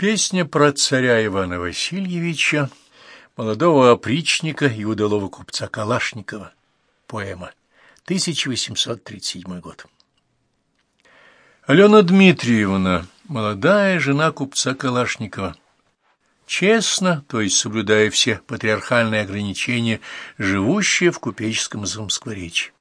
Песня про царя Ивана Васильевича, молодого опричника и удалого купца Калашникова. Поэма. 1837 год. Алена Дмитриевна, молодая жена купца Калашникова. Честно, то есть соблюдая все патриархальные ограничения, живущая в купеческом Замскворечье.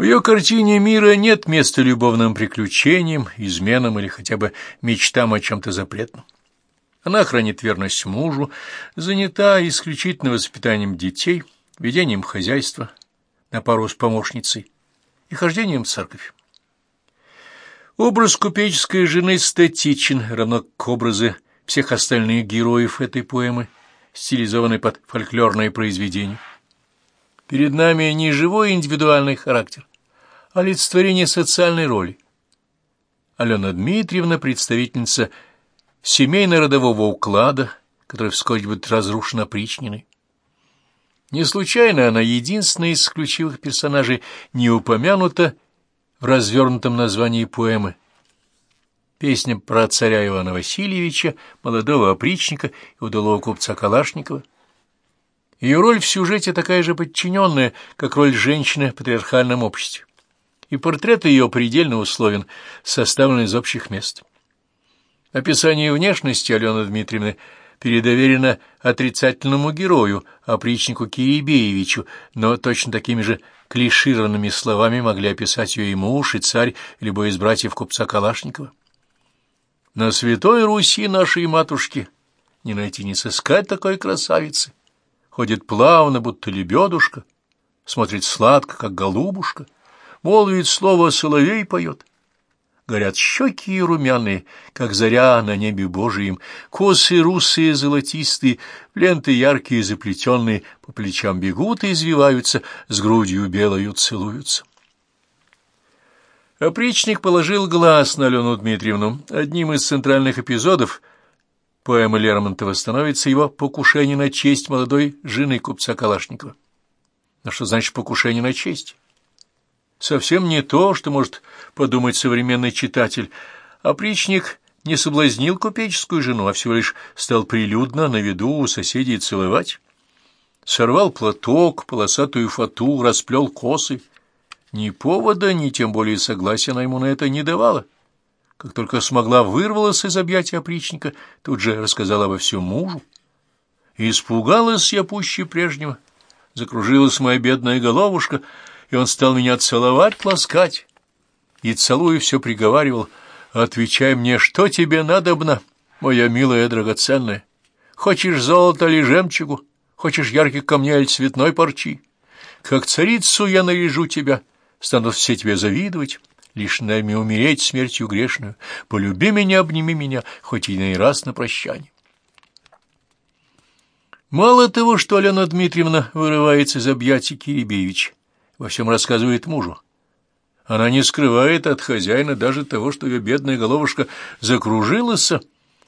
В ее картине мира нет места любовным приключениям, изменам или хотя бы мечтам о чем-то запретном. Она хранит верность мужу, занята исключительно воспитанием детей, ведением хозяйства на пару с помощницей и хождением в церковь. Образ купеческой жены статичен, равно к образы всех остальных героев этой поэмы, стилизованной под фольклорное произведение. Перед нами не живой индивидуальный характер, олицетворение социальной роли. Алена Дмитриевна – представительница семейно-родового уклада, который вскоре будет разрушен опричниной. Не случайно она единственная из ключевых персонажей не упомянута в развернутом названии поэмы. Песня про царя Ивана Васильевича, молодого опричника и удалого купца Калашникова. Ее роль в сюжете такая же подчиненная, как роль женщины в патриархальном обществе и портрет ее предельно условен, составлен из общих мест. Описание внешности Алены Дмитриевны передоверено отрицательному герою, опричнику Кирибеевичу, но точно такими же клишированными словами могли описать ее и муж, и царь, и любой из братьев купца Калашникова. На святой Руси нашей матушки не найти, не сыскать такой красавицы. Ходит плавно, будто лебедушка, смотрит сладко, как голубушка — молвит слово соловей поет. Горят щеки и румяные, как заря на небе Божием, косы русые золотистые, ленты яркие заплетенные, по плечам бегут и извиваются, с грудью белою целуются. Опричник положил глаз на Алену Дмитриевну. Одним из центральных эпизодов поэмы Лермонтова становится его покушение на честь молодой жены купца Калашникова. Но что значит покушение на честь? Совсем не то, что может подумать современный читатель. Опричник не соблазнил купеческую жену, а всего лишь стал прилюдно на виду у соседей целовать. Сорвал платок, полосатую фату, расплел косы. Ни повода, ни тем более согласия она ему на это не давала. Как только смогла, вырвалась из объятия опричника, тут же рассказала обо всем мужу. Испугалась я пуще прежнего. Закружилась моя бедная головушка — и он стал меня целовать, ласкать, и, целуя, все приговаривал, «Отвечай мне, что тебе надобно, моя милая драгоценная? Хочешь золото или жемчугу? Хочешь ярких камней или цветной парчи? Как царицу я наряжу тебя, станут все тебе завидовать». Лишь нами умереть смертью грешную. Полюби меня, обними меня, хоть и на раз на прощание. Мало того, что Алена Дмитриевна вырывается из объятий Кирибеевича, во всем рассказывает мужу. Она не скрывает от хозяина даже того, что ее бедная головушка закружилась,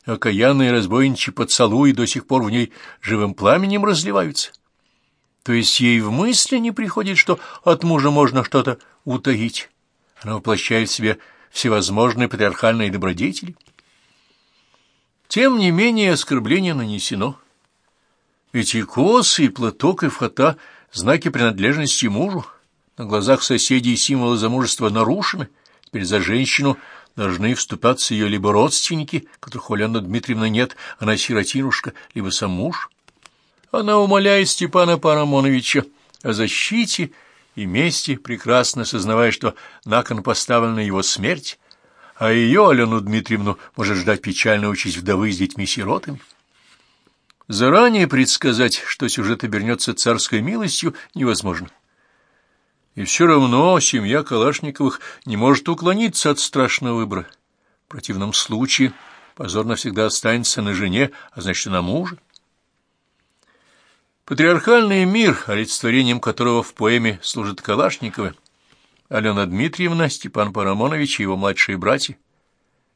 окаянные разбойничьи поцелуи до сих пор в ней живым пламенем разливаются. То есть ей в мысли не приходит, что от мужа можно что-то утаить. Она воплощает в себе всевозможные патриархальные добродетели. Тем не менее оскорбление нанесено. Эти косы, и платок, и фата — знаки принадлежности мужу. На глазах соседей символы замужества нарушены. Теперь за женщину должны вступаться ее либо родственники, которых у Лены Дмитриевны нет, она сиротинушка, либо сам муж. Она умоляет Степана Парамоновича о защите и мести, прекрасно сознавая, что на кон поставлена его смерть, а ее, Алену Дмитриевну, может ждать печальная участь вдовы с детьми-сиротами. Заранее предсказать, что сюжет обернется царской милостью, невозможно. И все равно семья Калашниковых не может уклониться от страшного выбора. В противном случае позор навсегда останется на жене, а значит, на муже. Патриархальный мир, олицетворением которого в поэме служат Калашниковы, Алена Дмитриевна, Степан Парамонович и его младшие братья,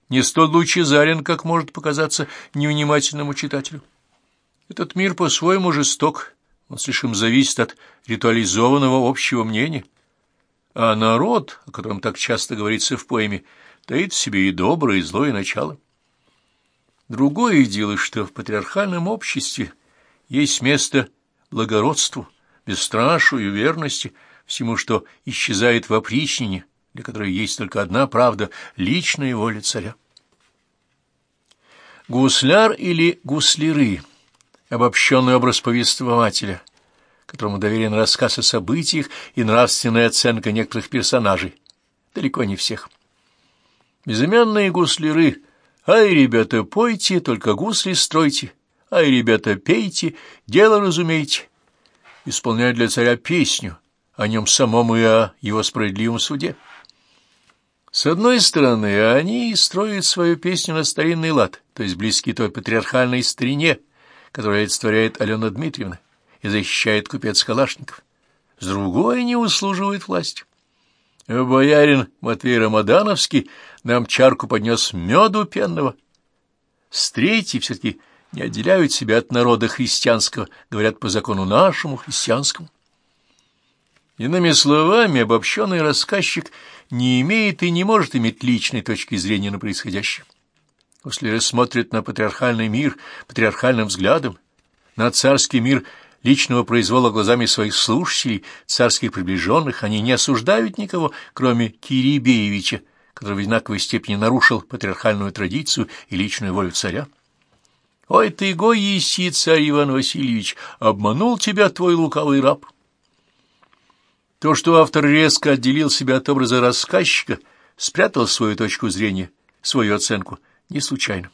не столь лучезарен, как может показаться невнимательному читателю. Этот мир по-своему жесток, он слишком зависит от ритуализованного общего мнения. А народ, о котором так часто говорится в поэме, таит в себе и доброе, и злое начало. Другое дело, что в патриархальном обществе есть место благородству, бесстрашию, верности, всему, что исчезает в опричнине, для которой есть только одна правда — личная воля царя. Гусляр или гусляры — обобщенный образ повествователя, которому доверен рассказ о событиях и нравственная оценка некоторых персонажей, далеко не всех. Безымянные гусляры «Ай, ребята, пойте, только гусли стройте, ай, ребята, пейте, дело разумейте», исполняют для царя песню о нем самом и о его справедливом суде. С одной стороны, они строят свою песню на старинный лад, то есть близкий той патриархальной старине, которую олицетворяет Алена Дмитриевна и защищает купец Калашников. С другой они услуживают власть. Боярин Матвей Рамадановский нам чарку поднес меду пенного. С третьей все-таки не отделяют себя от народа христианского, говорят по закону нашему, христианскому. Иными словами, обобщенный рассказчик не имеет и не может иметь личной точки зрения на происходящее. Если рассмотрит на патриархальный мир патриархальным взглядом, на царский мир личного произвола глазами своих слушателей, царских приближенных, они не осуждают никого, кроме Кирибеевича, который в одинаковой степени нарушил патриархальную традицию и личную волю царя. «Ой ты, гой еси, царь Иван Васильевич, обманул тебя твой лукавый раб!» То, что автор резко отделил себя от образа рассказчика, спрятал свою точку зрения, свою оценку, не случайно.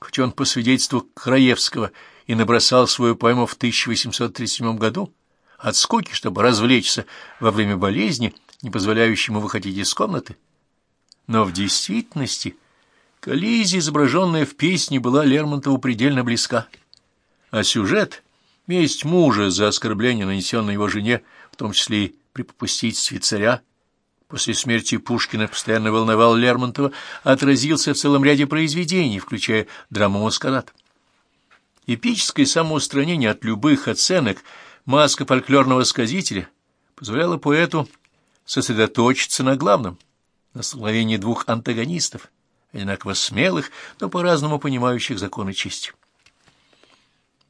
Хоть он по свидетельству Краевского и набросал свою поэму в 1837 году, от скуки, чтобы развлечься во время болезни, не позволяющей ему выходить из комнаты, но в действительности коллизия, изображенная в песне, была Лермонтову предельно близка, а сюжет — месть мужа за оскорбление, нанесенное его жене, в том числе и при попустительстве царя, после смерти Пушкина постоянно волновал Лермонтова, отразился в целом ряде произведений, включая драму «Маскарад». Эпическое самоустранение от любых оценок, маска фольклорного сказителя, позволяла поэту сосредоточиться на главном, на словении двух антагонистов, одинаково смелых, но по-разному понимающих законы чести.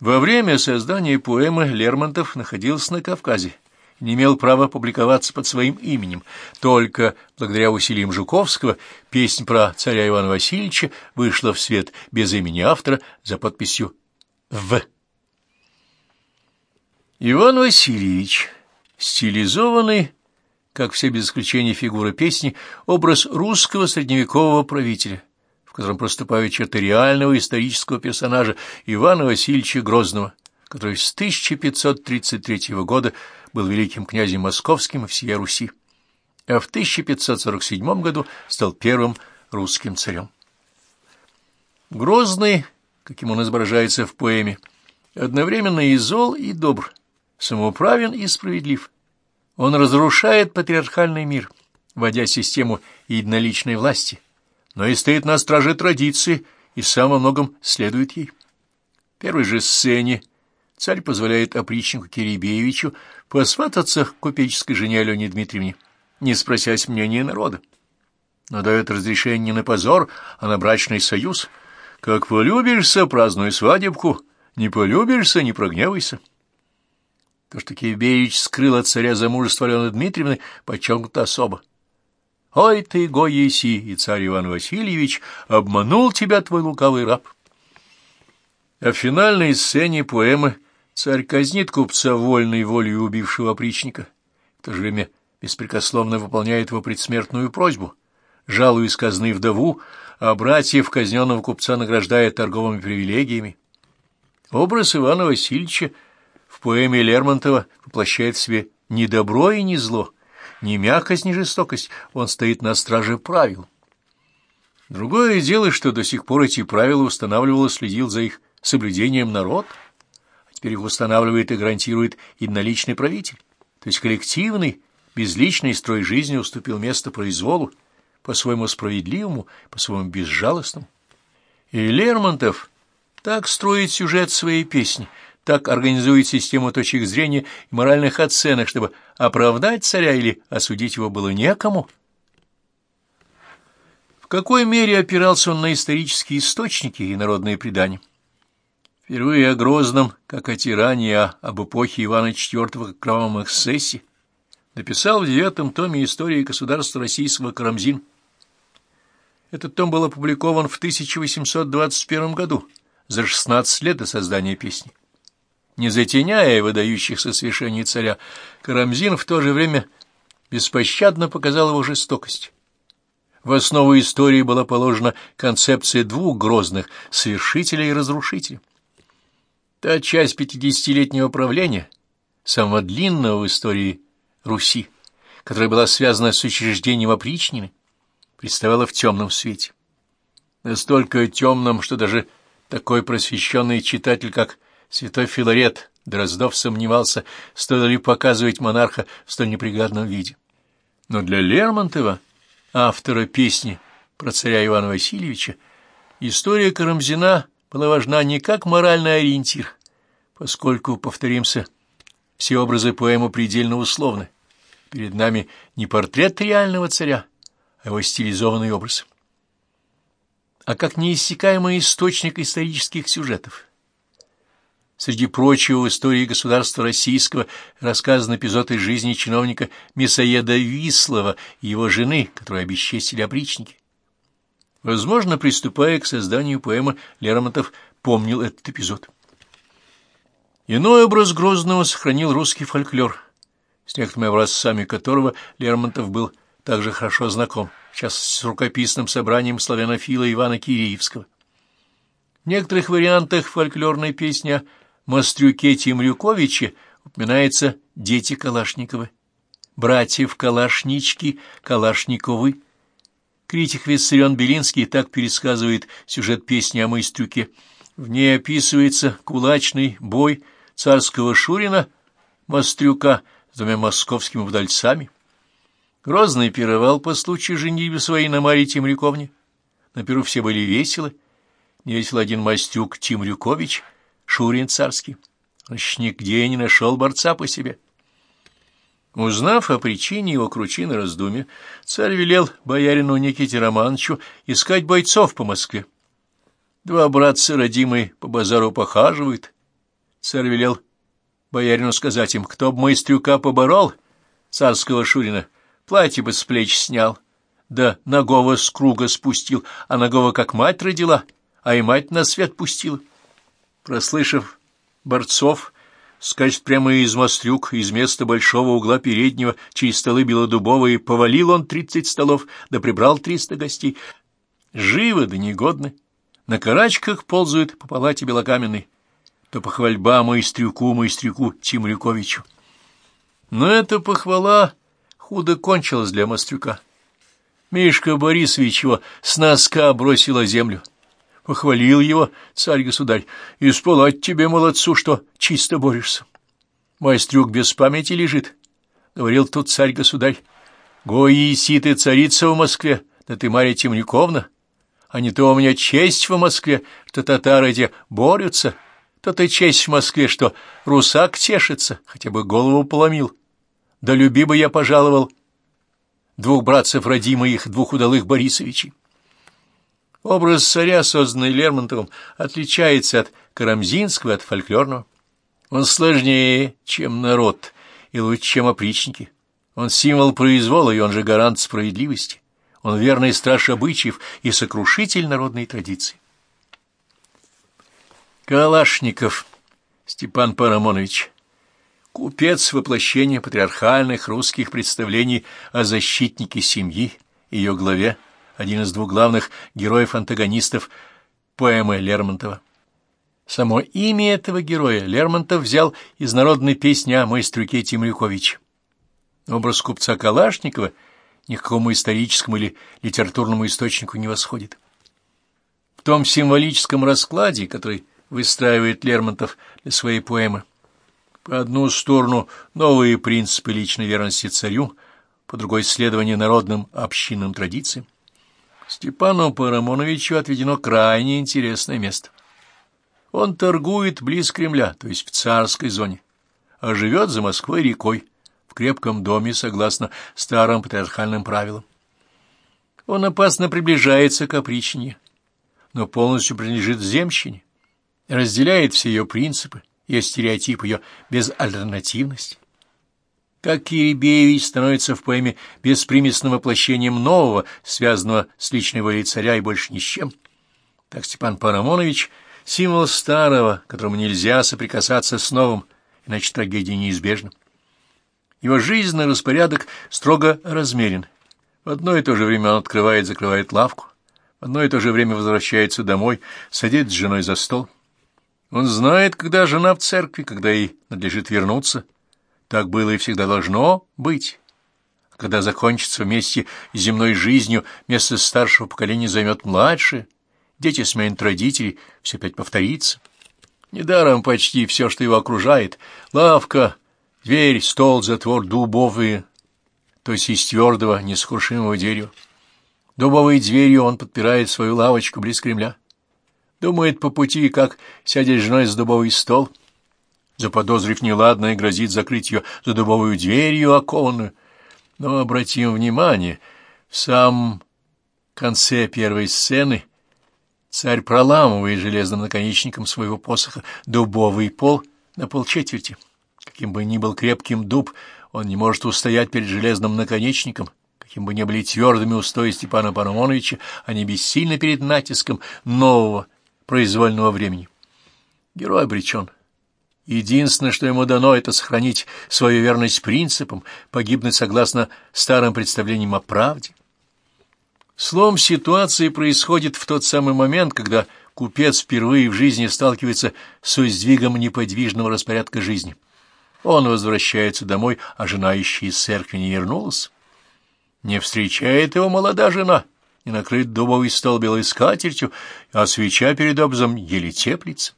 Во время создания поэмы Лермонтов находился на Кавказе, не имел права публиковаться под своим именем. Только благодаря усилиям Жуковского песня про царя Ивана Васильевича вышла в свет без имени автора за подписью «В». Иван Васильевич, стилизованный, как все без исключения фигуры песни, образ русского средневекового правителя, в котором проступают черты реального исторического персонажа Ивана Васильевича Грозного, который с 1533 года был великим князем московским и всея Руси, а в 1547 году стал первым русским царем. Грозный, каким он изображается в поэме, одновременно и зол, и добр, самоуправен и справедлив. Он разрушает патриархальный мир, вводя систему единоличной власти, но и стоит на страже традиции и сам во многом следует ей. В первой же сцене царь позволяет опричнику Кирибеевичу посвататься к купеческой жене Алене Дмитриевне, не спросясь мнения народа. Но дает разрешение не на позор, а на брачный союз. Как полюбишься, празднуй свадебку, не полюбишься, не прогневайся. То, что Кирибеевич скрыл от царя замужество Алены Дмитриевны, подчеркнуто особо. «Ой ты, гой еси, и царь Иван Васильевич, обманул тебя твой лукавый раб». А в финальной сцене поэмы Царь казнит купца вольной волей убившего опричника, в то же время беспрекословно выполняет его предсмертную просьбу, жалуясь казны вдову, а братьев казненного купца награждает торговыми привилегиями. Образ Ивана Васильевича в поэме Лермонтова воплощает в себе ни добро и ни зло, ни мягкость, ни жестокость, он стоит на страже правил. Другое дело, что до сих пор эти правила устанавливал и следил за их соблюдением народ — теперь их устанавливает и гарантирует единоличный правитель, то есть коллективный, безличный строй жизни уступил место произволу, по-своему справедливому, по-своему безжалостному. И Лермонтов так строит сюжет своей песни, так организует систему точек зрения и моральных оценок, чтобы оправдать царя или осудить его было некому. В какой мере опирался он на исторические источники и народные предания? Впервые о Грозном, как о тиране, а об эпохе Ивана IV как кровавом эксцессе, написал в девятом томе истории государства российского Карамзин. Этот том был опубликован в 1821 году, за 16 лет до создания песни. Не затеняя выдающихся свершений царя, Карамзин в то же время беспощадно показал его жестокость. В основу истории была положена концепция двух грозных — совершителя и разрушителя. Та часть пятидесятилетнего правления, самого длинного в истории Руси, которая была связана с учреждением опричнины, представала в темном свете. Настолько темном, что даже такой просвещенный читатель, как святой Филарет Дроздов, сомневался, стоит ли показывать монарха в столь неприглядном виде. Но для Лермонтова, автора песни про царя Ивана Васильевича, история Карамзина была важна не как моральный ориентир, поскольку, повторимся, все образы поэмы предельно условны. Перед нами не портрет реального царя, а его стилизованный образ, а как неиссякаемый источник исторических сюжетов. Среди прочего, в истории государства российского рассказан эпизод из жизни чиновника Мясоеда Вислова и его жены, которую обесчестили опричники. Возможно, приступая к созданию поэмы, Лермонтов помнил этот эпизод. Иной образ Грозного сохранил русский фольклор, с некоторыми образцами которого Лермонтов был также хорошо знаком, сейчас с рукописным собранием славянофила Ивана Киреевского. В некоторых вариантах фольклорной песни Мастрюке Тимрюковиче упоминается дети Калашниковы, братьев Калашнички, Калашниковы. Критик Виссарион Белинский так пересказывает сюжет песни о Мастрюке. В ней описывается кулачный бой царского Шурина, Мастрюка, с двумя московскими вдальцами. Грозный пировал по случаю женитьбы своей на Марии Тимрюковне. На перу все были веселы. Не весел один Мастюк Тимрюкович — Шурин царский. Значит, нигде не нашел борца по себе. Узнав о причине его кручины раздумья, царь велел боярину Никите Романовичу искать бойцов по Москве. Два братца родимые по базару похаживают. Царь велел боярину сказать им, кто б майстрюка поборол, царского Шурина, платье бы с плеч снял, да ногого с круга спустил, а ногого как мать родила, а и мать на свет пустила. Прослышав борцов, скачет прямо из мострюк, из места большого угла переднего, через столы белодубовые, повалил он тридцать столов, да прибрал триста гостей. Живы да негодны, на карачках ползают по палате белокаменной, то похвальба майстрюку, майстрюку Тимрюковичу. Но эта похвала худо кончилась для мострюка. Мишка Борисович его с носка бросила землю. Похвалил его царь-государь, и спалать тебе, молодцу, что чисто борешься. Майстрюк без памяти лежит, — говорил тут царь-государь. Гои ты царица в Москве, да ты Марья Темниковна, а не то у меня честь в Москве, что татары эти борются, то ты честь в Москве, что русак тешится, хотя бы голову поломил. Да люби бы я пожаловал двух братцев родимых, двух удалых Борисовичей. Образ царя, созданный Лермонтовым, отличается от карамзинского от фольклорного. Он сложнее, чем народ, и лучше, чем опричники. Он символ произвола, и он же гарант справедливости. Он верный страж обычаев и сокрушитель народной традиции. Калашников Степан Парамонович Купец воплощения патриархальных русских представлений о защитнике семьи, ее главе, один из двух главных героев-антагонистов поэмы Лермонтова. Само имя этого героя Лермонтов взял из народной песни о майстрюке Тимрюковиче. Образ купца Калашникова ни к какому историческому или литературному источнику не восходит. В том символическом раскладе, который выстраивает Лермонтов для своей поэмы, по одну сторону новые принципы личной верности царю, по другой — следование народным общинным традициям, Степану Парамоновичу отведено крайне интересное место. Он торгует близ Кремля, то есть в царской зоне, а живет за Москвой рекой, в крепком доме, согласно старым патриархальным правилам. Он опасно приближается к опричине, но полностью принадлежит земщине, разделяет все ее принципы, ее стереотип, ее безальтернативность. Как Кирибеевич становится в поэме беспримесным воплощением нового, связанного с личной волей царя и больше ни с чем, так Степан Парамонович — символ старого, которому нельзя соприкасаться с новым, иначе трагедия неизбежна. Его жизненный распорядок строго размерен. В одно и то же время он открывает закрывает лавку, в одно и то же время возвращается домой, садится с женой за стол. Он знает, когда жена в церкви, когда ей надлежит вернуться. Так было и всегда должно быть. Когда закончится вместе с земной жизнью, место старшего поколения займет младшее, дети сменят родителей, все опять повторится. Недаром почти все, что его окружает — лавка, дверь, стол, затвор дубовые, то есть из твердого, несокрушимого дерева. Дубовой дверью он подпирает свою лавочку близ Кремля. Думает по пути, как сядет с женой за дубовый стол, заподозрив неладное, грозит закрыть ее за дубовую дверью окованную. Но обратим внимание, в самом конце первой сцены царь проламывает железным наконечником своего посоха дубовый пол на полчетверти. Каким бы ни был крепким дуб, он не может устоять перед железным наконечником, каким бы ни были твердыми устои Степана Парамоновича, они бессильны перед натиском нового произвольного времени. Герой обречен. Единственное, что ему дано, это сохранить свою верность принципам, погибнуть согласно старым представлениям о правде. Слом ситуации происходит в тот самый момент, когда купец впервые в жизни сталкивается с сдвигом неподвижного распорядка жизни. Он возвращается домой, а жена еще из церкви не вернулась. Не встречает его молодая жена — не накрыт дубовый стол белой скатертью, а свеча перед обзом еле теплится.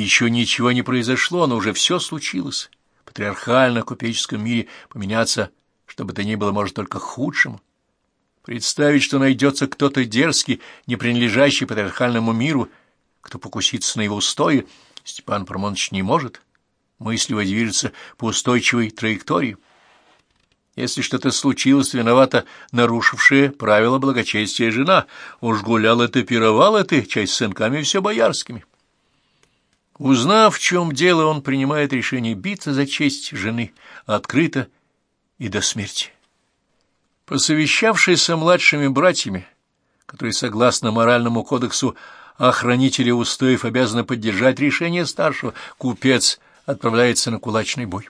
Еще ничего не произошло, но уже все случилось. В патриархально-купеческом мире поменяться, чтобы то ни было, может только к худшему. Представить, что найдется кто-то дерзкий, не принадлежащий патриархальному миру, кто покусится на его устои, Степан Парамонович не может. Мысливо движется по устойчивой траектории. Если что-то случилось, виновата нарушившая правила благочестия жена. Уж гуляла ты, пировала ты, часть с сынками все боярскими. Узнав, в чем дело, он принимает решение биться за честь жены открыто и до смерти. Посовещавшись со младшими братьями, которые, согласно моральному кодексу охранителя устоев, обязаны поддержать решение старшего, купец отправляется на кулачный бой.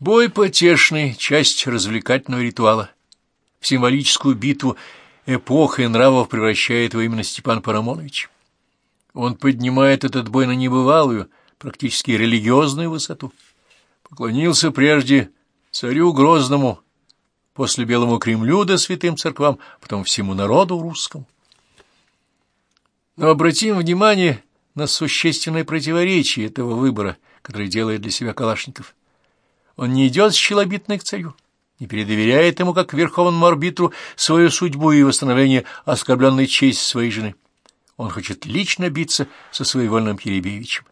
Бой потешный, часть развлекательного ритуала. В символическую битву эпоха и нравов превращает его именно Степан Парамонович. Он поднимает этот бой на небывалую, практически религиозную высоту. Поклонился прежде царю Грозному, после Белому Кремлю да святым церквам, потом всему народу русскому. Но обратим внимание на существенное противоречие этого выбора, который делает для себя Калашников. Он не идет с челобитной к царю, не передоверяет ему, как верховному арбитру, свою судьбу и восстановление оскорбленной чести своей жены. Он хочет лично биться со своевольным Киребеевичем.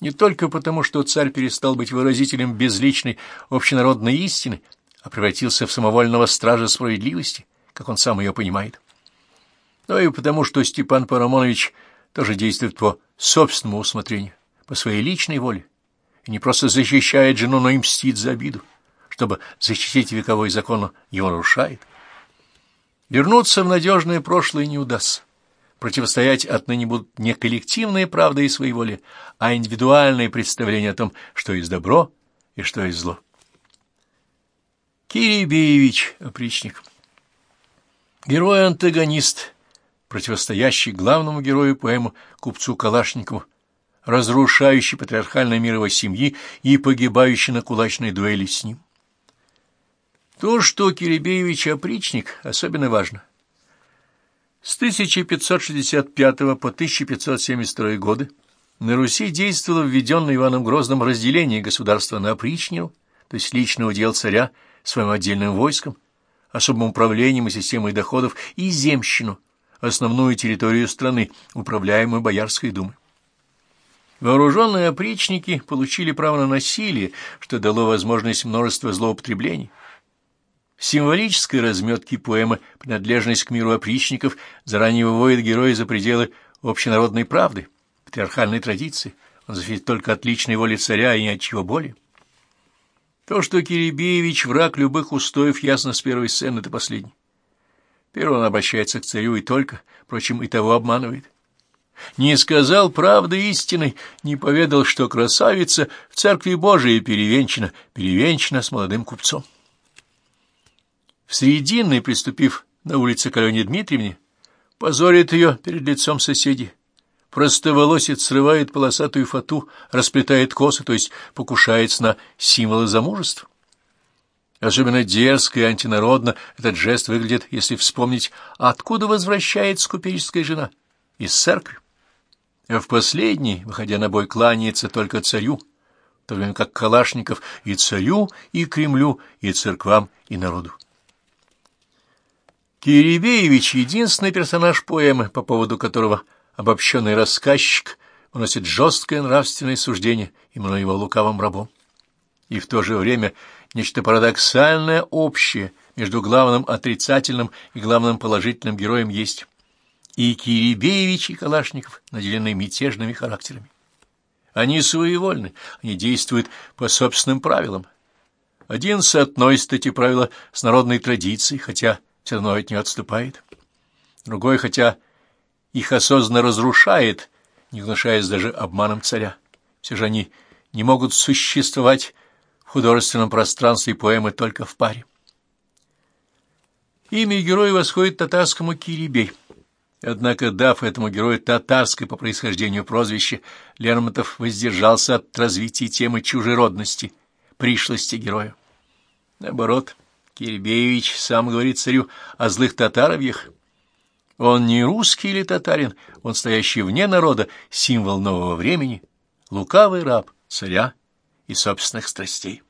Не только потому, что царь перестал быть выразителем безличной общенародной истины, а превратился в самовольного стража справедливости, как он сам ее понимает, но и потому, что Степан Парамонович тоже действует по собственному усмотрению, по своей личной воле, и не просто защищает жену, но и мстит за обиду. Чтобы защитить вековой закон, его нарушает. Вернуться в надежное прошлое не удастся. Противостоять отныне будут не коллективные правды и своей воли, а индивидуальные представления о том, что есть добро и что есть зло. Кирий опричник. Герой-антагонист, противостоящий главному герою поэму купцу Калашникову, разрушающий патриархальный мир его семьи и погибающий на кулачной дуэли с ним. То, что Киребеевич опричник, особенно важно. С 1565 по 1572 годы на Руси действовало введенное Иваном Грозным разделение государства на опричнину, то есть личный удел царя своим отдельным войском, особым управлением и системой доходов, и земщину, основную территорию страны, управляемую Боярской думой. Вооруженные опричники получили право на насилие, что дало возможность множества злоупотреблений. В символической разметке поэмы «Принадлежность к миру опричников» заранее выводит героя за пределы общенародной правды, патриархальной традиции. Он зависит только от личной воли царя и ни от чего более. То, что Киребеевич враг любых устоев, ясно с первой сцены до последней. Первый он обращается к царю и только, впрочем, и того обманывает. Не сказал правды истины, не поведал, что красавица в церкви Божией перевенчана, перевенчана с молодым купцом. В Срединной, приступив на улице к Алене Дмитриевне, позорит ее перед лицом соседей. Простоволосец срывает полосатую фату, расплетает косы, то есть покушается на символы замужества. Особенно дерзко и антинародно этот жест выглядит, если вспомнить, откуда возвращается купеческая жена. Из церкви. А в последний, выходя на бой, кланяется только царю, в то время как Калашников и царю, и Кремлю, и церквам, и народу. Киребеевич — единственный персонаж поэмы, по поводу которого обобщенный рассказчик уносит жесткое нравственное суждение, именно его лукавым рабом. И в то же время нечто парадоксальное общее между главным отрицательным и главным положительным героем есть. И Киребеевич, и Калашников наделены мятежными характерами. Они своевольны, они действуют по собственным правилам. Один соотносит эти правила с народной традицией, хотя все равно от нее отступает. Другой, хотя их осознанно разрушает, не гнушаясь даже обманом царя. Все же они не могут существовать в художественном пространстве поэмы только в паре. Имя героя восходит татарскому Кирибей. Однако, дав этому герою татарской по происхождению прозвище, Лермонтов воздержался от развития темы чужеродности, пришлости героя. Наоборот, Киребеевич сам говорит царю о злых татаровьях. Он не русский или татарин, он стоящий вне народа, символ нового времени, лукавый раб царя и собственных страстей.